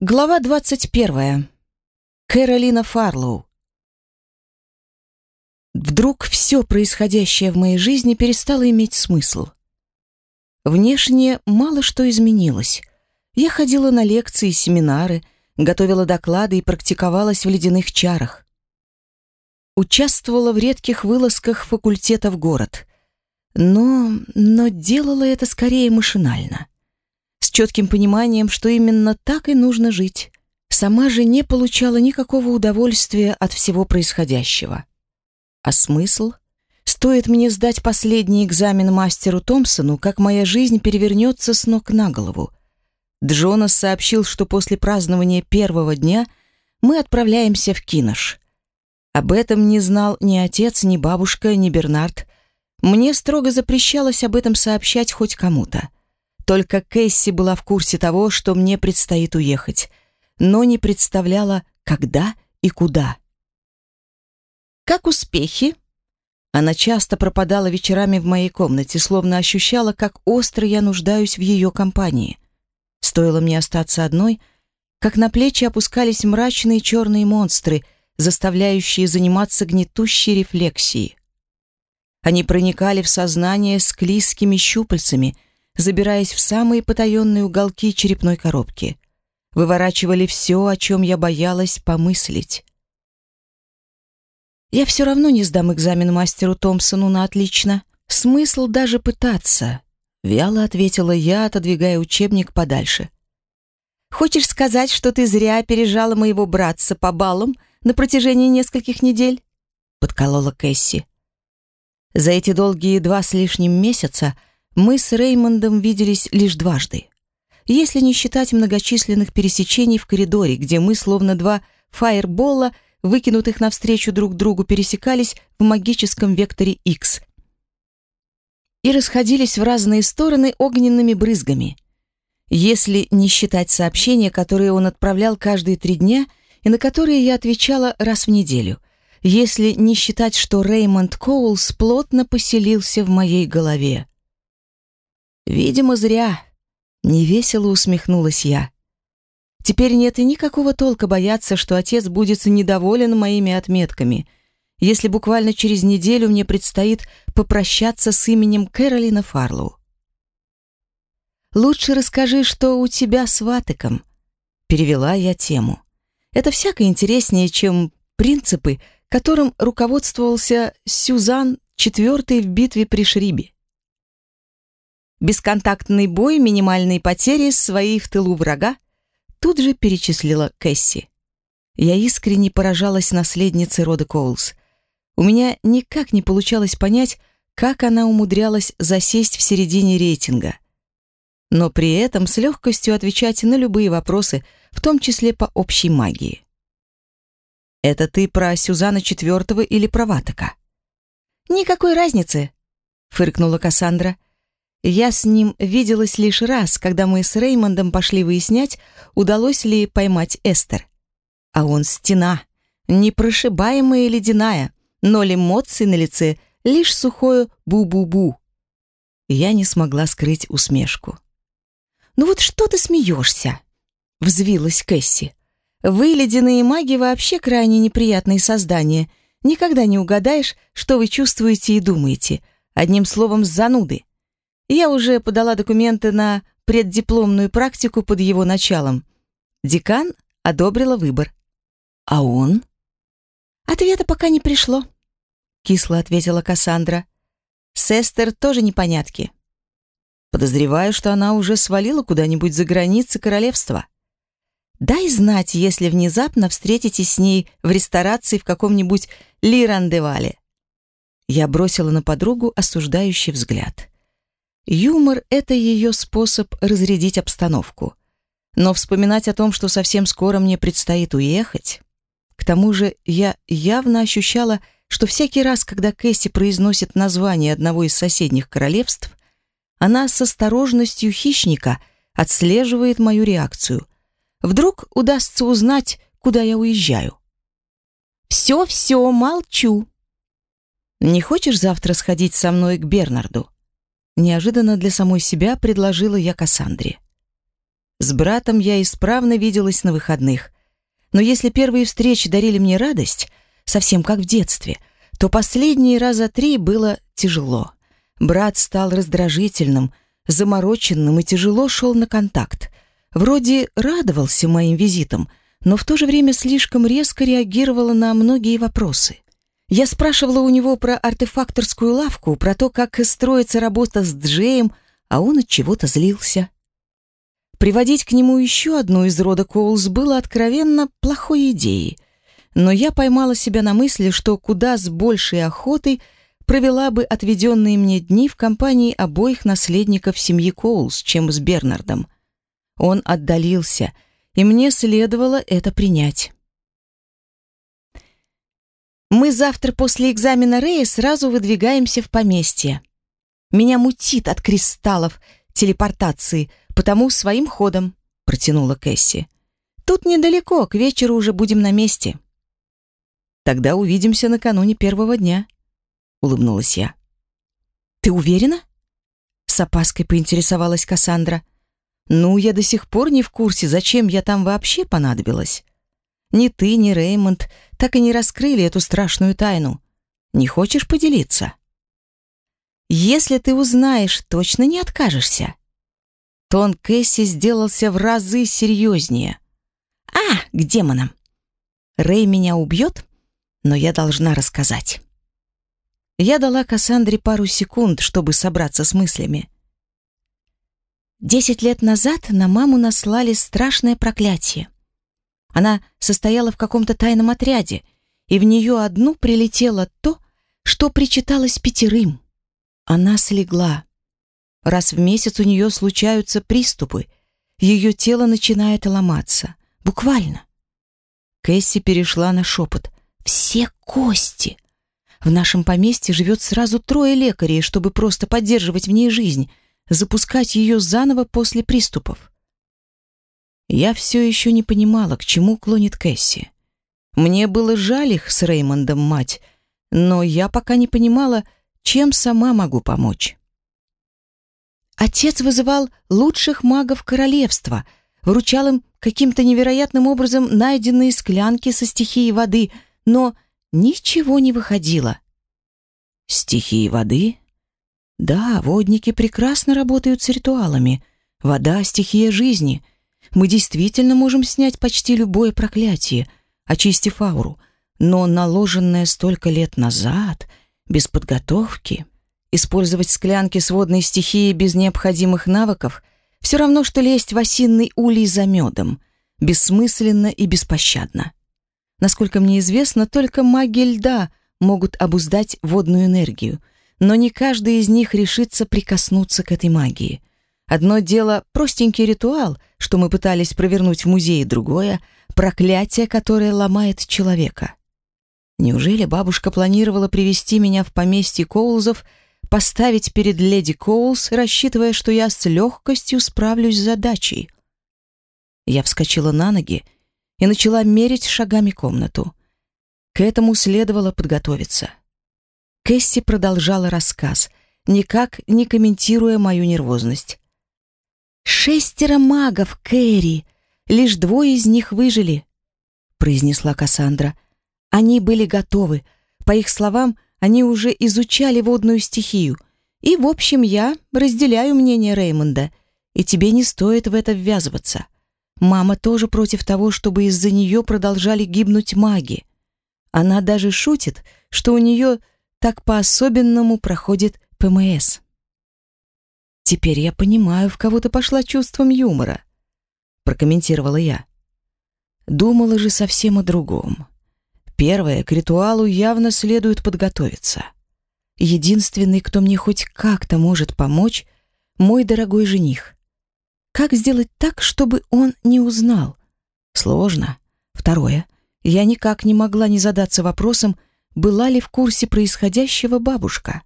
Глава 21. Кэролина Фарлоу. Вдруг все происходящее в моей жизни перестало иметь смысл. Внешне мало что изменилось. Я ходила на лекции и семинары, готовила доклады и практиковалась в ледяных чарах. Участвовала в редких вылазках факультета в город. Но, но делала это скорее машинально четким пониманием, что именно так и нужно жить. Сама же не получала никакого удовольствия от всего происходящего. А смысл? Стоит мне сдать последний экзамен мастеру Томпсону, как моя жизнь перевернется с ног на голову. Джонас сообщил, что после празднования первого дня мы отправляемся в Кинош. Об этом не знал ни отец, ни бабушка, ни Бернард. Мне строго запрещалось об этом сообщать хоть кому-то. Только Кэсси была в курсе того, что мне предстоит уехать, но не представляла, когда и куда. «Как успехи?» Она часто пропадала вечерами в моей комнате, словно ощущала, как остро я нуждаюсь в ее компании. Стоило мне остаться одной, как на плечи опускались мрачные черные монстры, заставляющие заниматься гнетущей рефлексией. Они проникали в сознание склизкими щупальцами — забираясь в самые потаенные уголки черепной коробки. Выворачивали все, о чем я боялась помыслить. Я все равно не сдам экзамен мастеру Томпсону на отлично. Смысл даже пытаться, вяло ответила я, отодвигая учебник подальше. Хочешь сказать, что ты зря опережала моего братца по баллам на протяжении нескольких недель? подколола Кэсси. За эти долгие два с лишним месяца мы с Реймондом виделись лишь дважды. Если не считать многочисленных пересечений в коридоре, где мы, словно два фаербола, выкинутых навстречу друг другу, пересекались в магическом векторе X и расходились в разные стороны огненными брызгами. Если не считать сообщения, которые он отправлял каждые три дня и на которые я отвечала раз в неделю, если не считать, что Реймонд Коулс плотно поселился в моей голове. Видимо, зря. Невесело усмехнулась я. Теперь нет и никакого толка бояться, что отец будет недоволен моими отметками, если буквально через неделю мне предстоит попрощаться с именем Кэролина Фарлоу. «Лучше расскажи, что у тебя с Ватыком», — перевела я тему. «Это всяко интереснее, чем принципы, которым руководствовался Сюзан IV в битве при Шрибе. Бесконтактный бой, минимальные потери, свои в тылу врага, тут же перечислила Кэсси. Я искренне поражалась наследнице рода Коулс. У меня никак не получалось понять, как она умудрялась засесть в середине рейтинга. Но при этом с легкостью отвечать на любые вопросы, в том числе по общей магии. «Это ты про Сюзана Четвертого или про Ватака?» «Никакой разницы», — фыркнула Кассандра. Я с ним виделась лишь раз, когда мы с Реймондом пошли выяснять, удалось ли поймать Эстер. А он стена, непрошибаемая ледяная, ноль эмоций на лице, лишь сухое бу-бу-бу. Я не смогла скрыть усмешку. «Ну вот что ты смеешься?» — взвилась Кэсси. «Вы, ледяные маги, вообще крайне неприятные создания. Никогда не угадаешь, что вы чувствуете и думаете. Одним словом, зануды. Я уже подала документы на преддипломную практику под его началом. Декан одобрила выбор. А он? Ответа пока не пришло, кисло ответила Кассандра. Сестер тоже непонятки. Подозреваю, что она уже свалила куда-нибудь за границы королевства. Дай знать, если внезапно встретитесь с ней в ресторации в каком-нибудь Лирандевале. Я бросила на подругу осуждающий взгляд. Юмор — это ее способ разрядить обстановку. Но вспоминать о том, что совсем скоро мне предстоит уехать... К тому же я явно ощущала, что всякий раз, когда Кэсси произносит название одного из соседних королевств, она с осторожностью хищника отслеживает мою реакцию. Вдруг удастся узнать, куда я уезжаю. «Все-все, молчу!» «Не хочешь завтра сходить со мной к Бернарду?» Неожиданно для самой себя предложила я Кассандре. С братом я исправно виделась на выходных. Но если первые встречи дарили мне радость, совсем как в детстве, то последние раза три было тяжело. Брат стал раздражительным, замороченным и тяжело шел на контакт. Вроде радовался моим визитам, но в то же время слишком резко реагировала на многие вопросы. Я спрашивала у него про артефакторскую лавку, про то, как строится работа с Джеем, а он от чего-то злился. Приводить к нему еще одну из рода Коулс было откровенно плохой идеей, но я поймала себя на мысли, что куда с большей охотой провела бы отведенные мне дни в компании обоих наследников семьи Коулс, чем с Бернардом. Он отдалился, и мне следовало это принять. Мы завтра после экзамена Рэя сразу выдвигаемся в поместье. Меня мутит от кристаллов телепортации, потому своим ходом, протянула Кэсси. Тут недалеко, к вечеру уже будем на месте. Тогда увидимся накануне первого дня, улыбнулась я. Ты уверена? С опаской поинтересовалась Кассандра. Ну, я до сих пор не в курсе, зачем я там вообще понадобилась. Ни ты, ни Реймонд так и не раскрыли эту страшную тайну. Не хочешь поделиться? Если ты узнаешь, точно не откажешься. Тон Кэсси сделался в разы серьезнее. А, к демонам. Рэй меня убьет, но я должна рассказать. Я дала Кассандре пару секунд, чтобы собраться с мыслями. Десять лет назад на маму наслали страшное проклятие. Она состояла в каком-то тайном отряде, и в нее одну прилетело то, что причиталось пятерым. Она слегла. Раз в месяц у нее случаются приступы, ее тело начинает ломаться. Буквально. Кэсси перешла на шепот. «Все кости!» В нашем поместье живет сразу трое лекарей, чтобы просто поддерживать в ней жизнь, запускать ее заново после приступов. Я все еще не понимала, к чему клонит Кэсси. Мне было жаль их с Реймондом мать, но я пока не понимала, чем сама могу помочь. Отец вызывал лучших магов королевства, вручал им каким-то невероятным образом найденные склянки со стихией воды, но ничего не выходило. Стихии воды? Да, водники прекрасно работают с ритуалами. Вода — стихия жизни — мы действительно можем снять почти любое проклятие, очистив ауру, но наложенное столько лет назад, без подготовки, использовать склянки с водной стихией без необходимых навыков все равно, что лезть в осинный улей за медом, бессмысленно и беспощадно. Насколько мне известно, только маги льда могут обуздать водную энергию, но не каждый из них решится прикоснуться к этой магии. Одно дело простенький ритуал, что мы пытались провернуть в музее, другое — проклятие, которое ломает человека. Неужели бабушка планировала привести меня в поместье Коулзов, поставить перед леди Коулс, рассчитывая, что я с легкостью справлюсь с задачей? Я вскочила на ноги и начала мерить шагами комнату. К этому следовало подготовиться. Кэсси продолжала рассказ, никак не комментируя мою нервозность. «Шестеро магов, Кэрри! Лишь двое из них выжили», — произнесла Кассандра. «Они были готовы. По их словам, они уже изучали водную стихию. И, в общем, я разделяю мнение Реймонда, и тебе не стоит в это ввязываться. Мама тоже против того, чтобы из-за нее продолжали гибнуть маги. Она даже шутит, что у нее так по-особенному проходит ПМС». Теперь я понимаю, в кого ты пошла чувством юмора, прокомментировала я. Думала же совсем о другом. Первое, к ритуалу явно следует подготовиться. Единственный, кто мне хоть как-то может помочь, мой дорогой жених. Как сделать так, чтобы он не узнал? Сложно. Второе, я никак не могла не задаться вопросом, была ли в курсе происходящего бабушка.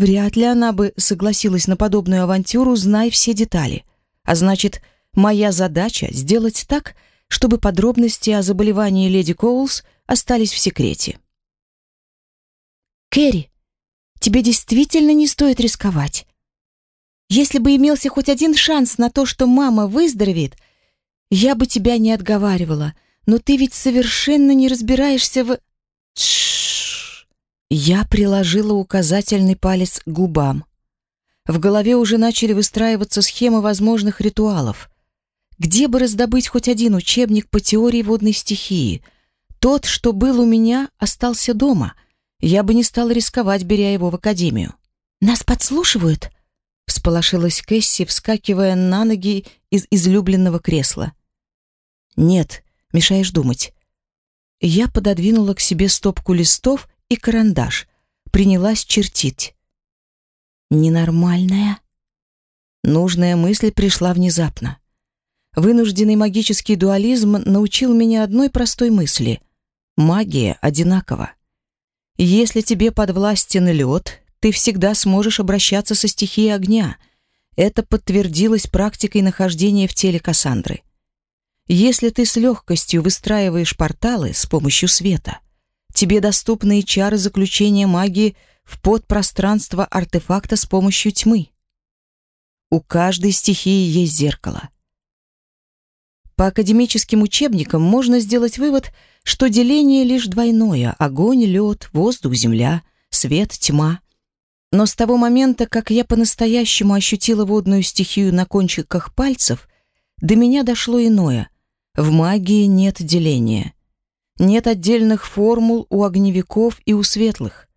Вряд ли она бы согласилась на подобную авантюру, зная все детали. А значит, моя задача — сделать так, чтобы подробности о заболевании леди Коулс остались в секрете. «Кэрри, тебе действительно не стоит рисковать». Если бы имелся хоть один шанс на то, что мама выздоровеет, я бы тебя не отговаривала. Но ты ведь совершенно не разбираешься в... Я приложила указательный палец к губам. В голове уже начали выстраиваться схемы возможных ритуалов. Где бы раздобыть хоть один учебник по теории водной стихии? Тот, что был у меня, остался дома. Я бы не стала рисковать, беря его в академию. «Нас подслушивают?» — всполошилась Кэсси, вскакивая на ноги из излюбленного кресла. «Нет, мешаешь думать». Я пододвинула к себе стопку листов и карандаш, принялась чертить. «Ненормальная?» Нужная мысль пришла внезапно. Вынужденный магический дуализм научил меня одной простой мысли. Магия одинакова. Если тебе подвластен лед, ты всегда сможешь обращаться со стихией огня. Это подтвердилось практикой нахождения в теле Кассандры. Если ты с легкостью выстраиваешь порталы с помощью света, тебе доступны чары заключения магии в подпространство артефакта с помощью тьмы. У каждой стихии есть зеркало — по академическим учебникам можно сделать вывод, что деление лишь двойное – огонь, лед, воздух, земля, свет, тьма. Но с того момента, как я по-настоящему ощутила водную стихию на кончиках пальцев, до меня дошло иное. В магии нет деления. Нет отдельных формул у огневиков и у светлых.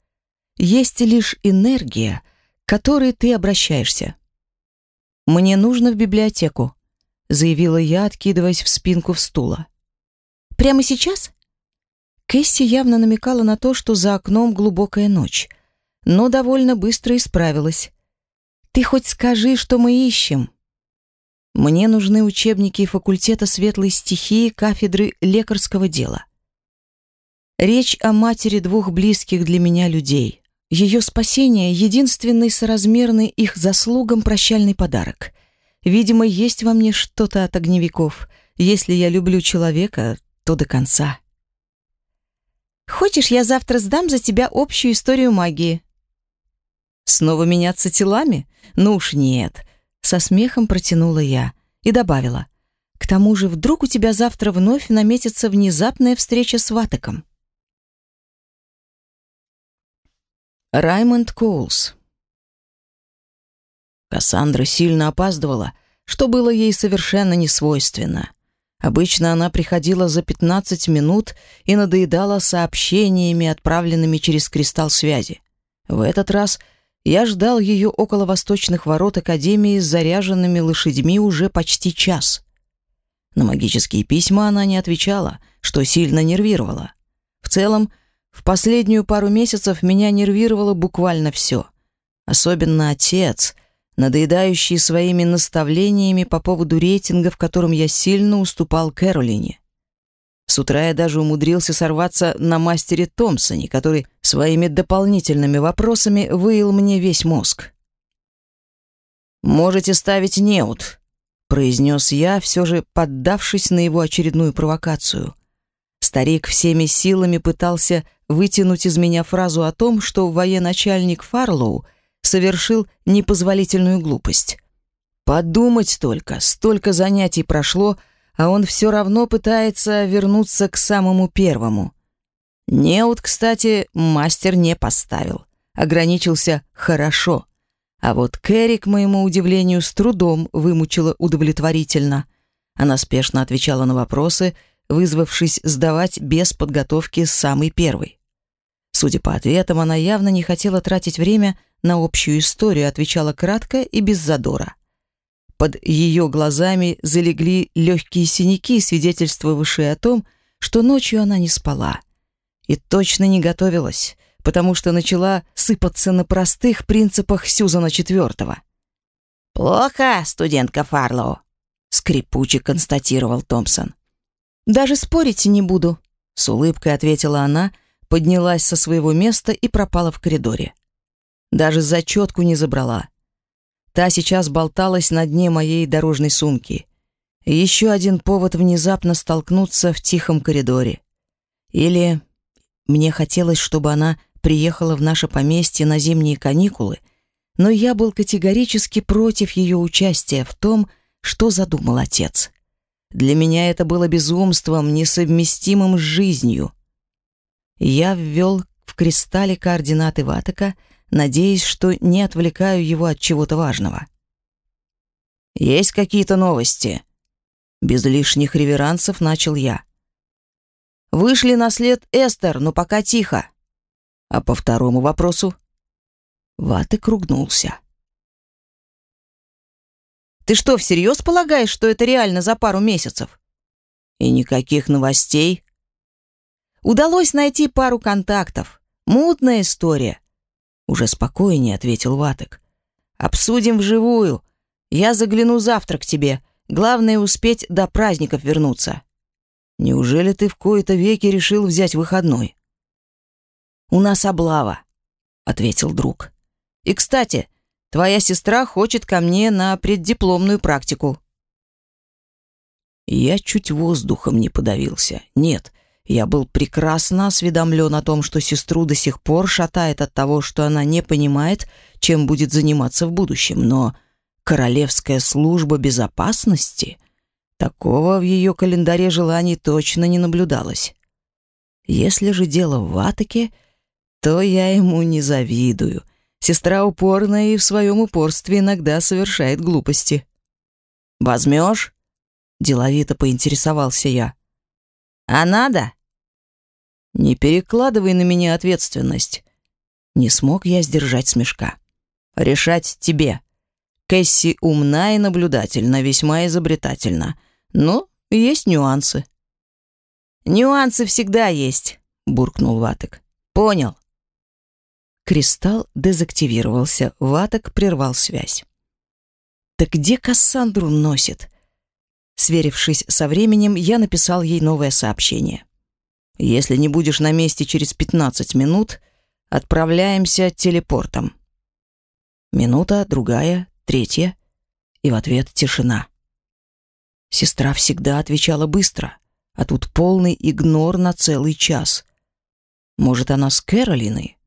Есть лишь энергия, к которой ты обращаешься. Мне нужно в библиотеку заявила я, откидываясь в спинку в стула. Прямо сейчас? Кэсси явно намекала на то, что за окном глубокая ночь, но довольно быстро исправилась. Ты хоть скажи, что мы ищем? Мне нужны учебники факультета светлой стихии кафедры лекарского дела. Речь о матери двух близких для меня людей. Ее спасение — единственный соразмерный их заслугам прощальный подарок — Видимо, есть во мне что-то от огневиков. Если я люблю человека, то до конца. Хочешь, я завтра сдам за тебя общую историю магии? Снова меняться телами? Ну уж нет. Со смехом протянула я и добавила. К тому же вдруг у тебя завтра вновь наметится внезапная встреча с Ватеком. Раймонд Коулс Кассандра сильно опаздывала, что было ей совершенно не свойственно. Обычно она приходила за 15 минут и надоедала сообщениями, отправленными через кристалл связи. В этот раз я ждал ее около восточных ворот Академии с заряженными лошадьми уже почти час. На магические письма она не отвечала, что сильно нервировало. В целом, в последнюю пару месяцев меня нервировало буквально все. Особенно отец — надоедающий своими наставлениями по поводу рейтинга, в котором я сильно уступал Кэролине. С утра я даже умудрился сорваться на мастере Томпсоне, который своими дополнительными вопросами выил мне весь мозг. «Можете ставить неут», — произнес я, все же поддавшись на его очередную провокацию. Старик всеми силами пытался вытянуть из меня фразу о том, что военачальник Фарлоу совершил непозволительную глупость. Подумать только, столько занятий прошло, а он все равно пытается вернуться к самому первому. Неут, кстати, мастер не поставил. Ограничился «хорошо». А вот Кэрри, к моему удивлению, с трудом вымучила удовлетворительно. Она спешно отвечала на вопросы, вызвавшись сдавать без подготовки самый первый. Судя по ответам, она явно не хотела тратить время на общую историю, отвечала кратко и без задора. Под ее глазами залегли легкие синяки, свидетельствовавшие о том, что ночью она не спала. И точно не готовилась, потому что начала сыпаться на простых принципах Сьюзана Четвертого. «Плохо, студентка Фарлоу», — скрипуче констатировал Томпсон. «Даже спорить не буду», — с улыбкой ответила она, поднялась со своего места и пропала в коридоре. Даже зачетку не забрала. Та сейчас болталась на дне моей дорожной сумки. Еще один повод внезапно столкнуться в тихом коридоре. Или мне хотелось, чтобы она приехала в наше поместье на зимние каникулы, но я был категорически против ее участия в том, что задумал отец. Для меня это было безумством, несовместимым с жизнью. Я ввел в кристалле координаты Ватака, надеясь, что не отвлекаю его от чего-то важного. «Есть какие-то новости?» Без лишних реверансов начал я. «Вышли на след Эстер, но пока тихо. А по второму вопросу?» Ватык ругнулся. Ты что, всерьез полагаешь, что это реально за пару месяцев? И никаких новостей? Удалось найти пару контактов. Мутная история. Уже спокойнее ответил Ватек. Обсудим вживую. Я загляну завтра к тебе. Главное успеть до праздников вернуться. Неужели ты в кои-то веки решил взять выходной? У нас облава, ответил друг. И, кстати, Твоя сестра хочет ко мне на преддипломную практику». Я чуть воздухом не подавился. Нет, я был прекрасно осведомлен о том, что сестру до сих пор шатает от того, что она не понимает, чем будет заниматься в будущем, но Королевская служба безопасности... Такого в ее календаре желаний точно не наблюдалось. Если же дело в Ватаке, то я ему не завидую — Сестра упорная и в своем упорстве иногда совершает глупости. «Возьмешь?» — деловито поинтересовался я. «А надо?» «Не перекладывай на меня ответственность». Не смог я сдержать смешка. «Решать тебе. Кэсси умна и наблюдательна, весьма изобретательна. Но есть нюансы». «Нюансы всегда есть», — буркнул Ватек. «Понял. Кристалл дезактивировался, Ваток прервал связь. «Так где Кассандру носит?» Сверившись со временем, я написал ей новое сообщение. «Если не будешь на месте через 15 минут, отправляемся телепортом». Минута, другая, третья, и в ответ тишина. Сестра всегда отвечала быстро, а тут полный игнор на целый час. Может, она с Кэролиной?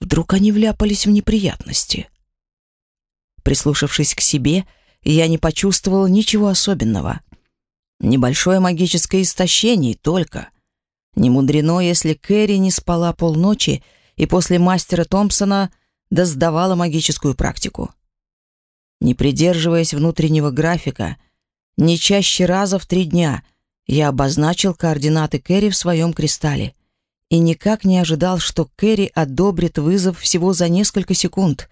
Вдруг они вляпались в неприятности. Прислушавшись к себе, я не почувствовал ничего особенного. Небольшое магическое истощение только. Не мудрено, если Кэрри не спала полночи и после мастера Томпсона доздавала магическую практику. Не придерживаясь внутреннего графика, не чаще раза в три дня я обозначил координаты Кэрри в своем кристалле — и никак не ожидал, что Кэрри одобрит вызов всего за несколько секунд.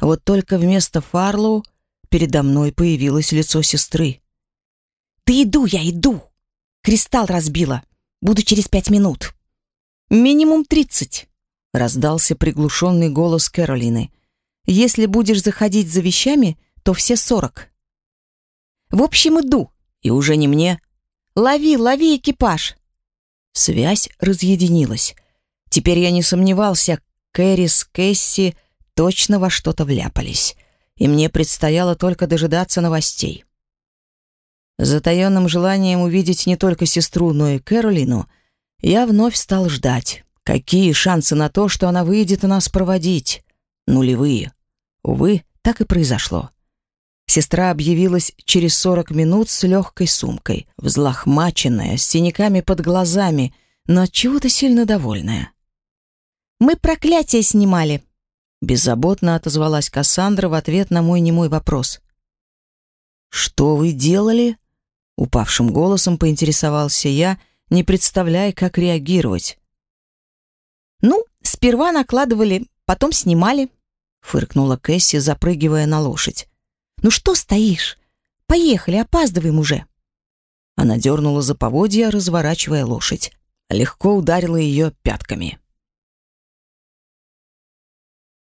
Вот только вместо Фарлоу передо мной появилось лицо сестры. «Да иду я, иду! Кристалл разбила. Буду через пять минут». «Минимум тридцать», — раздался приглушенный голос Кэролины. «Если будешь заходить за вещами, то все сорок». «В общем, иду. И уже не мне». «Лови, лови экипаж!» Связь разъединилась. Теперь я не сомневался, Кэрри с Кэсси точно во что-то вляпались, и мне предстояло только дожидаться новостей. Затаённым желанием увидеть не только сестру, но и Кэролину, я вновь стал ждать. Какие шансы на то, что она выйдет нас проводить? Нулевые. Увы, так и произошло. Сестра объявилась через сорок минут с легкой сумкой, взлохмаченная, с синяками под глазами, но от чего-то сильно довольная. «Мы проклятие снимали», — беззаботно отозвалась Кассандра в ответ на мой немой вопрос. «Что вы делали?» — упавшим голосом поинтересовался я, не представляя, как реагировать. «Ну, сперва накладывали, потом снимали», — фыркнула Кэсси, запрыгивая на лошадь. Ну что стоишь? Поехали, опаздываем уже. Она дернула за поводья, разворачивая лошадь. Легко ударила ее пятками.